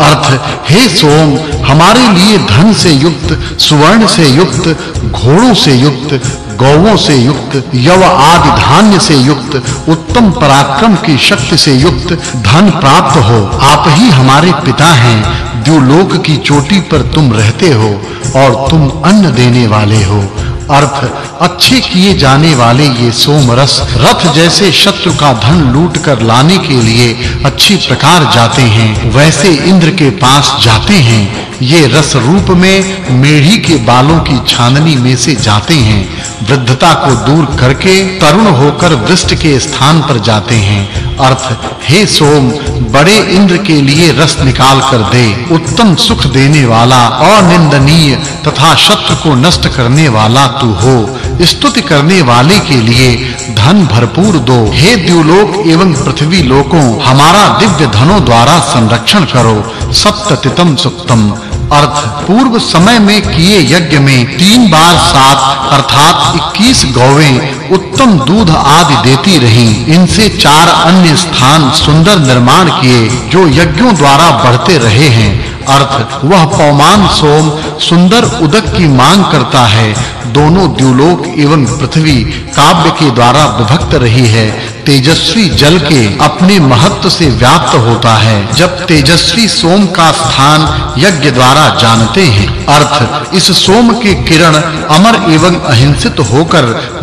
अर्थ, हे सोम, हमारे लिए धन से युक्त, सुवर्ण से युक्त, घोड़ों से युक्त गौओं से युक्त, यव आदि धान्य से युक्त, उत्तम पराक्रम की शक्ति से युक्त धन प्राप्त हो। आप ही हमारे पिता हैं, द्युलोक की चोटी पर तुम रहते हो और तुम अन्न देने वाले हो। अर्थ, अच्छे किए जाने वाले ये सोम रस रथ जैसे शत्रु का धन लूट कर लाने के लिए अच्छी प्रकार जाते हैं, वैसे इंद्र के पास जाते हैं। ये रस रूप में मेढ़ी के बालों की छाननी में से जाते हैं, वृद्धता को दूर करके तरुण होकर वृष्ट के स्थान पर जाते हैं। अर्थ, हे सोम, बड़े इंद्र के लिए रस निकाल कर दे, उत्तम सुख देने वाला, अनिंदनीय तथा शत्रु को नष्ट करने वाला तू हो। स्तुति करने वाले के लिए धन भरपूर दो। हे द्युलोक एवं पृथ्वी लोकों, हमारा दिव्य धनों द्वारा संरक्षण करो। सप्ततितम सुक्तम। अर्थ, पूर्व समय में किए यज्ञ में तीन बार सात, अर्थात 21 गौवें उत्तम दूध आदि देती रहीं। इनसे चार अन्य स्थान सुंदर निर्माण किए, जो यज्ञों द्वारा बढ़ते रहे हैं। अर्थ, वह पौमान सोम सुंदर उदक की मांग करता है दोनों द्युलोक एवं पृथ्वी काव्य के द्वारा विभक्त रही है। तेजस्वी जल के अपने महत्व से व्याप्त होता है। जब तेजस्वी सोम का स्थान यज्ञ द्वारा जानते हैं, अर्थ, इस सोम के किरण अमर एवं अहिंसित होकर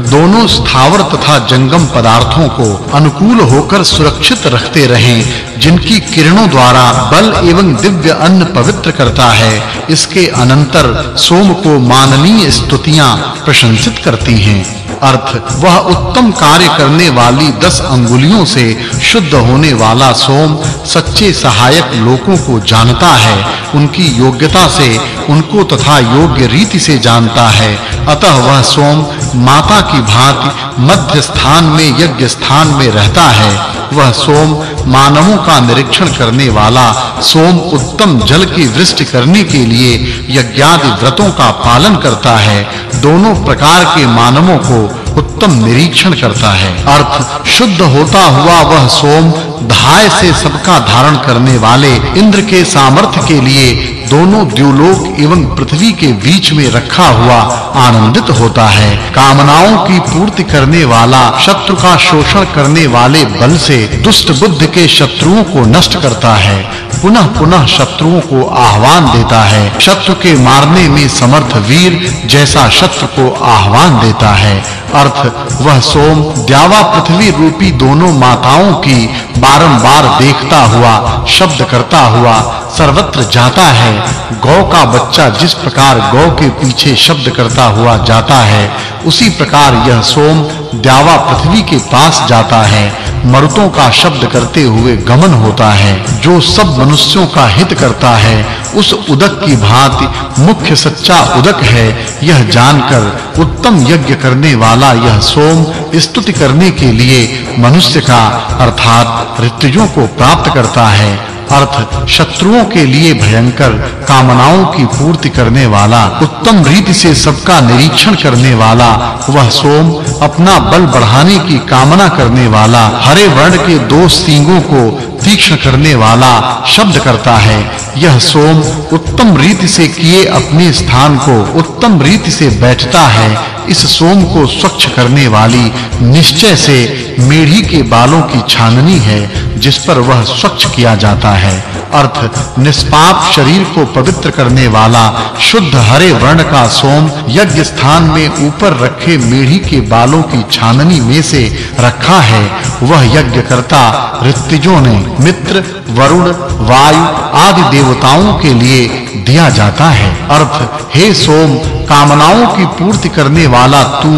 दोनों स्थावर तथा जंगम पदार्थों को अनुकूल होकर सुरक्षित रखते रहें, जिनकी किरणों द्वारा बल एवं दिव्य अन्न पवित्र करता है। इसके अनंतर सोम को माननीय स्तुतियाँ प्रशंसित करती हैं। अर्थ, वह उत्तम कार्य करने वाली दस अंगुलियों से शुद्ध होने वाला सोम सच्चे सहायक लोगों को जानता है। उनकी योग्यता से, उनको तथा योग्य रीति से जानता है। अतः वह सोम माता की भांति मध्य स्थान में, यज्ञ स्थान में रहता है। वह सोम मानवों का निरीक्षण करने वाला, सोम उत्तम जल की वृष्टि करने के लिए यज्ञादि व्रतों का पालन करता है। दोनों प्रकार के मानवों को उत्तम निरीक्षण करता है। अर्थ, शुद्ध होता हुआ वह सोम धाय से सबका धारण करने वाले इंद्र के सामर्थ्य के लिए दोनों द्युलोक एवं पृथ्वी के बीच में रखा हुआ आनंदित होता है। कामनाओं की पूर्ति करने वाला, शत्रु का शोषण करने वाले बल से दुष्ट बुद्ध के शत्रुओं को नष्ट करता है। पुनः पुनः शत्रुओं को आह्वान देता है। शत्रु के मारने में समर्थ वीर जैसा शत्रु को आह्वान देता है। अर्थ, वह सोम, द्यावा, पृथ्वी रूपी दोनों माताओं की बारंबार देखता हुआ, शब्द करता हुआ सर्वत्र जाता है। गौ का बच्चा जिस प्रकार गौ के पीछे शब्द करता हुआ जाता है, उसी प्रकार यह सोम, द्यावा, पृथ्वी के पास जाता है। मरुतों का शब्द करते हुए गमन होता है, जो सब मनुष्यों का हित करता है, उस उदक की भांति मुख्य सच्चा उदक है। यह जानकर उत्तम यज्ञ करने वाला यह सोम स्तुति करने के लिए मनुष्य का, अर्थात ऋतुजों को प्राप्त करता है। अर्थ, शत्रुओं के लिए भयंकर, कामनाओं की पूर्ति करने वाला, उत्तम रीति से सबका निरीक्षण करने वाला, वह सोम, अपना बल बढ़ाने की कामना करने वाला, हरे वर्ण के दो सींगों को तीक्ष्ण करने वाला शब्द करता है। यह सोम उत्तम रीति से किए अपने स्थान को उत्तम रीति से बैठता है। इस सोम को स्वच्छ करने वाली निश्चय से मेढ़ी के बालों की छाननी है, जिस पर वह स्वच्छ किया जाता है। अर्थ, निष्पाप शरीर को पवित्र करने वाला शुद्ध हरे वर्ण का सोम यज्ञ स्थान में ऊपर रखे मेढ़ी के बालों की छाननी में से रखा है। वह यज्ञ करता ऋतिजों ने मित्र, वरुण, वायु आदि देवताओं के लिए दिया जाता है। अर्थ, हे सोम, कामनाओं की पूर्ति करने वाला तू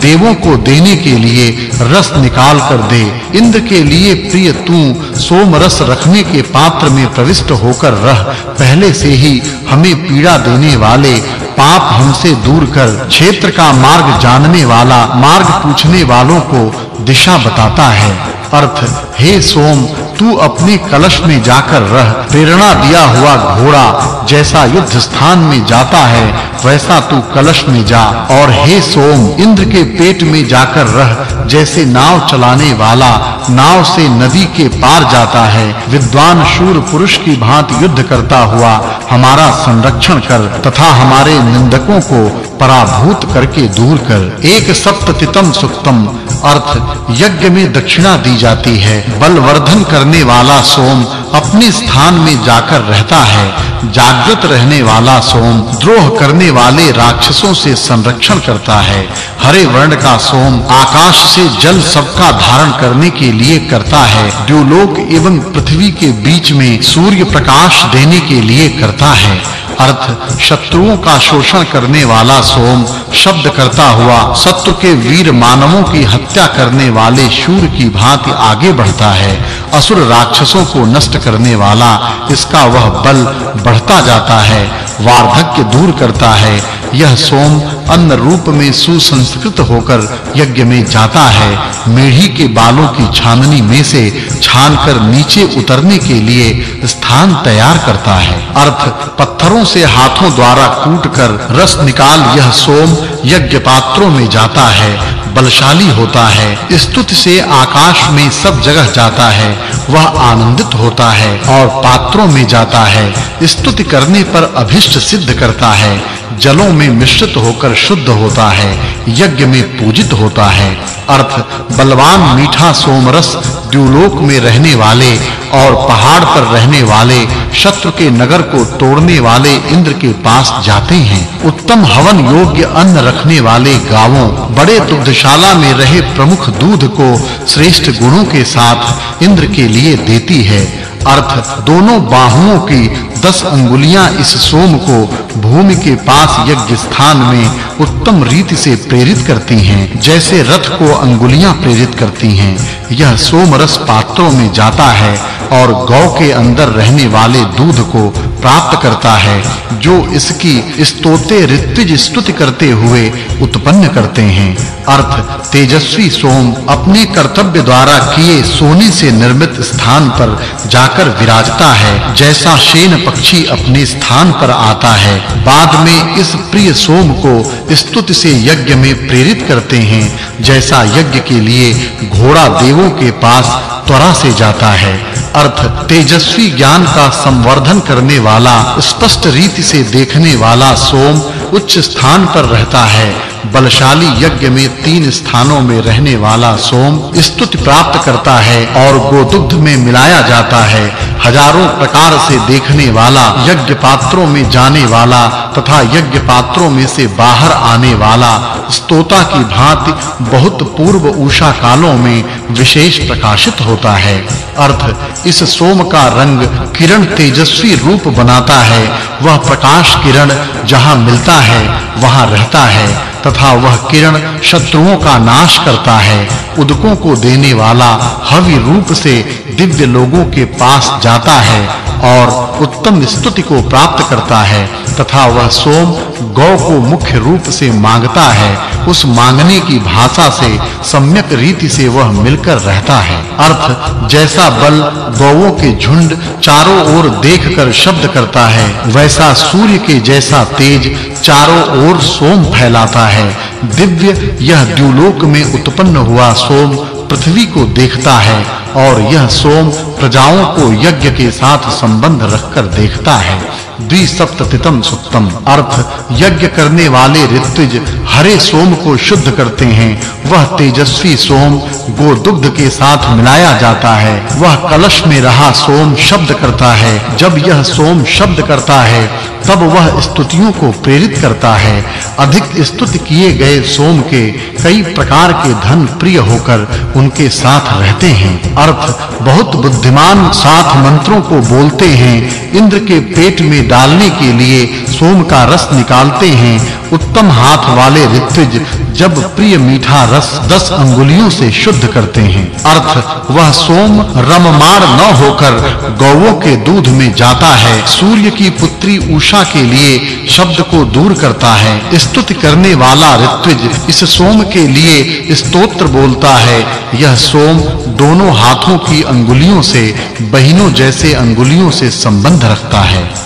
देवों को देने के लिए रस निकाल कर दे। इंद्र के लिए प्रिय तू सोम रस रखने के पात्र में प्रविष्ट होकर रह। पहले से ही हमें पीड़ा देने वाले पाप हमसे दूर कर। क्षेत्र का मार्ग जानने वाला, मार्ग पूछने वालों को दिशा बताता है। अर्थ, हे सोम तू अपने कलश में जाकर रह, प्रेरणा दिया हुआ घोड़ा जैसा युद्ध स्थान में जाता है, वैसा तू कलश में जा। और हे सोम, इंद्र के पेट में जाकर रह जैसे नाव चलाने वाला नाव से नदी के पार जाता है, विद्वान शूर पुरुष की भांति युद्ध करता हुआ हमारा संरक्षण कर तथा हमारे निंदकों को पराभूत करके दूर कर। एक सप्ततितम सुक्तम, अर्थ, यज्ञ में दक्षिणा दी जाती है। बलवर्धन करने वाला सोम अपने स्थान में जाकर रहता है। जागृत रहने वाला सोम, द्रोह करने वाले राक्षसों से संरक्षण करता है। हरे वर्ण का सोम आकाश से जल सबका धारण करने के लिए करता है। द्युलोक एवं पृथ्वी के बीच में सूर्य प्रकाश देने के लिए करता है। अर्थ, शत्रुओं का शोषण करने वाला सोम शब्द करता हुआ शत्रु के वीर मानवों की हत्या करने वाले शूर की भांति आगे बढ़ता है। असुर राक्षसों को नष्ट करने वाला, इसका वह बल बढ़ता जाता है, वार्धक्य दूर करता है। यह सोम अन्न रूप में सुसंस्कृत होकर यज्ञ में जाता है। मेढ़ी के बालों की छाननी में से छानकर नीचे उतरने के लिए स्थान तैयार करता है। अर्थ, पत्थरों से हाथों द्वारा कूटकर रस निकाल यह सोम यज्ञ पात्रों में जाता है। बलशाली होता है। स्तुति से आकाश में सब जगह जाता है। वह आनंदित होता है और पात्रों में जाता है। स्तुति करने पर अभिष्ट सिद्ध करता है। जलों में मिश्रित होकर शुद्ध होता है, यज्ञ में पूजित होता है। अर्थ, बलवान मीठा सोमरस द्युलोक में रहने वाले और पहाड़ पर रहने वाले, शत्रु के नगर को तोड़ने वाले इंद्र के पास जाते हैं। उत्तम हवन योग्य अन्न रखने वाले गाँवों, बड़े दुग्धशाला में रहे प्रमुख दूध को श्रेष्ठ गुणों के साथ इंद्र के लिए देती है। अर्थ दोनों बाहुओं की दस अंगुलियाँ इस सोम को भूमि के पास यज्ञ स्थान में उत्तम रीति से प्रेरित करती हैं, जैसे रथ को अंगुलियाँ प्रेरित करती हैं। यह सोम रस पात्रों में जाता है और गौ के अंदर रहने वाले दूध को प्राप्त करता है, जो इसकी स्तोते ऋत्विज स्तुति करते हुए उत्पन्न करते हैं। अर्थ, तेजस्वी सोम अपने कर्तव्य द्वारा किए सोने से निर्मित स्थान पर जाकर विराजता है, जैसा शेन पक्षी अपने स्थान पर आता है। बाद में इस प्रिय सोम को स्तुति से यज्ञ में प्रेरित करते हैं, जैसा यज्ञ के लिए घोड़ा देवों के पास त्वरा से जाता है। अर्थ, तेजस्वी ज्ञान का संवर्धन करने वाला, स्पष्ट रीति से देखने वाला सोम उच्च स्थान पर रहता है। बलशाली यज्ञ में तीन स्थानों में रहने वाला सोम स्तुति प्राप्त करता है और गोदुग्ध में मिलाया जाता है। हज़ारों प्रकार से देखने वाला, यज्ञ पात्रों में जाने वाला तथा यज्ञ पात्रों में से बाहर आने वाला स्तोता की भांति बहुत पूर्व उषा कालों में विशेष प्रकाशित होता है। अर्थ, इस सोम का रंग किरण तेजस्वी रूप बनाता है। वह प्रकाश किरण जहाँ मिलता है, वहाँ रहता है। तथा वह किरण शत्रुओं का नाश करता है, उदकों को देने वाला हवि रूप से दिव्य लोगों के पास जाता है और उत्तम स्तुति को प्राप्त करता है तथा वह सोम गौ को मुख्य रूप से माँगता है। उस मांगने की भाषा से सम्यक रीति से वह मिलकर रहता है। अर्थ, जैसा बल गौओं के झुंड चारों ओर देखकर शब्द करता है, वैसा सूर्य के जैसा तेज चारों ओर सोम फैलाता है। दिव्य यह द्युलोक में उत्पन्न हुआ सोम पृथ्वी को देखता है। और यह सोम प्रजाओं को यज्ञ के साथ संबंध रखकर देखता है। द्विसप्ततितम सुक्तम अर्थ, यज्ञ करने वाले ऋत्विज हरे सोम को शुद्ध करते हैं। वह तेजस्वी सोम गोदुग्ध के साथ मिलाया जाता है। वह कलश में रहा सोम शब्द करता है। जब यह सोम शब्द करता है, तब वह स्तुतियों को प्रेरित करता है। अधिक स्तुति किए गए सोम के कई प्रकार के धन प्रिय होकर उनके साथ रहते हैं। अर्थ बहुत बुद्धिमान साथ मंत्रों को बोलते हैं, इंद्र के पेट में डालने के लिए सोम का रस निकालते हैं, उत्तम हाथ वाले ऋत्विज जब प्रिय मीठा रस 10 अंगुलियों से शुद्ध करते हैं, अर्थ वह सोम रममाण न होकर गौओं के दूध में जाता है। सूर्य की पुत्री उषा के लिए शब्द को दूर करता है। स्तुति करने वाला ऋत्विज इस सोम के लिए स्तोत्र बोलता है। यह सोम दोनों हाथों की अंगुलियों से, बहिनों जैसे अंगुलियों से संबंध रखता है।